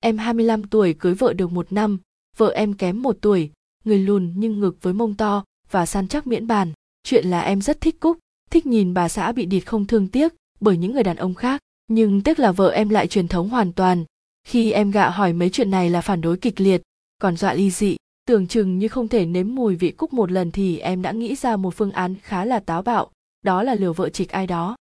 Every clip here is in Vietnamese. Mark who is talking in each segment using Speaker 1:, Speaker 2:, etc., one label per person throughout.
Speaker 1: Em 25 tuổi cưới vợ được một năm, vợ em kém một tuổi, người lùn nhưng ngực với mông to và săn chắc miễn bàn. Chuyện là em rất thích Cúc, thích nhìn bà xã bị địt không thương tiếc bởi những người đàn ông khác. Nhưng tiếc là vợ em lại truyền thống hoàn toàn. Khi em gạ hỏi mấy chuyện này là phản đối kịch liệt, còn dọa ly dị. Tưởng chừng như không thể nếm mùi vị Cúc một lần thì em đã nghĩ ra một phương án khá là táo bạo, đó là lừa vợ chịch ai đó.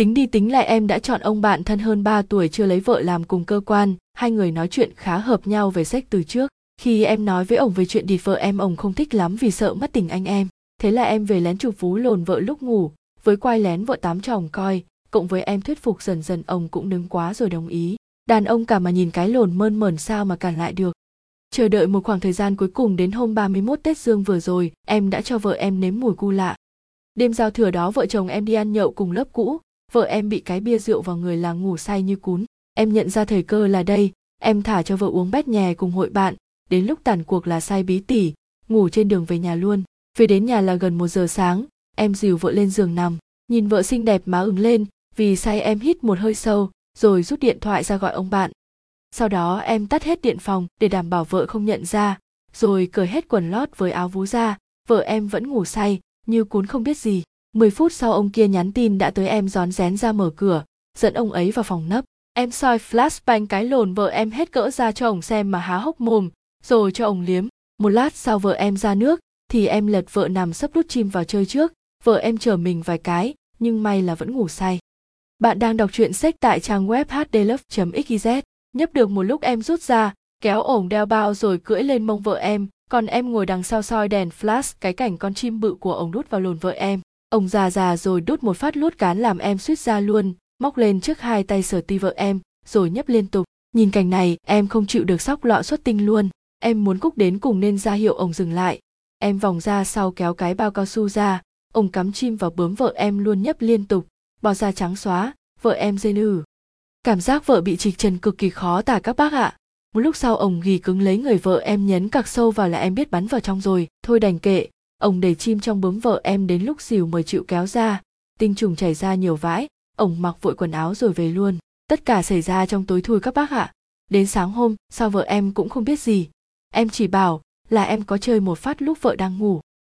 Speaker 1: Tính đi tính lại em đã chọn ông bạn thân hơn 3 tuổi chưa lấy vợ làm cùng cơ quan, hai người nói chuyện khá hợp nhau về sách từ trước. Khi em nói với ông về chuyện địt vợ em ông không thích lắm vì sợ mất tình anh em. Thế là em về lén chụp vú lồn vợ lúc ngủ, với quay lén vợ tám chồng coi, cộng với em thuyết phục dần dần ông cũng nứng quá rồi đồng ý. Đàn ông cả mà nhìn cái lồn mơn mởn sao mà cản lại được. Chờ đợi một khoảng thời gian cuối cùng đến hôm 31 Tết Dương vừa rồi, em đã cho vợ em nếm mùi cu lạ. Đêm giao thừa đó vợ chồng em đi ăn nhậu cùng lớp cũ, vợ em bị cái bia rượu vào người là ngủ say như cún. Em nhận ra thời cơ là đây, em thả cho vợ uống bét nhè cùng hội bạn, đến lúc tàn cuộc là say bí tỉ, ngủ trên đường về nhà luôn. Về đến nhà là gần một giờ sáng, em dìu vợ lên giường nằm, nhìn vợ xinh đẹp má ửng lên, vì say em hít một hơi sâu, rồi rút điện thoại ra gọi ông bạn. Sau đó em tắt hết điện phòng để đảm bảo vợ không nhận ra, rồi cởi hết quần lót với áo vú ra, vợ em vẫn ngủ say, như cuốn không biết gì. 10 phút sau ông kia nhắn tin đã tới em rón rén ra mở cửa, dẫn ông ấy vào phòng nấp. Em soi flashbang cái lồn vợ em hết cỡ ra cho ông xem mà há hốc mồm, rồi cho ông liếm. Một lát sau vợ em ra nước, thì em lật vợ nằm sắp đút chim vào chơi trước. Vợ em chờ mình vài cái, nhưng may là vẫn ngủ say. Bạn đang đọc truyện sách tại trang web hdlove.xyz. Nhấp được một lúc em rút ra, kéo ổng đeo bao rồi cưỡi lên mông vợ em, còn em ngồi đằng sau soi đèn flash cái cảnh con chim bự của ổng đút vào lồn vợ em. Ông già già rồi đút một phát lút cán làm em suýt ra luôn, móc lên trước hai tay sở ti vợ em, rồi nhấp liên tục. Nhìn cảnh này, em không chịu được sóc lọ xuất tinh luôn. Em muốn cúc đến cùng nên ra hiệu ông dừng lại. Em vòng ra sau kéo cái bao cao su ra, ông cắm chim vào bướm vợ em luôn nhấp liên tục, bò da trắng xóa, vợ em dây nử. Cảm giác vợ bị trịch trần cực kỳ khó tả các bác ạ. Một lúc sau ông ghì cứng lấy người vợ em nhấn cặc sâu vào là em biết bắn vào trong rồi, thôi đành kệ. Ông để chim trong bướm vợ em đến lúc xỉu mới chịu kéo ra, tinh trùng chảy ra nhiều vãi, ông mặc vội quần áo rồi về luôn. Tất cả xảy ra trong tối thui các bác ạ. Đến sáng hôm, sao vợ em cũng không biết gì. Em chỉ bảo là em có chơi một phát lúc vợ đang ngủ.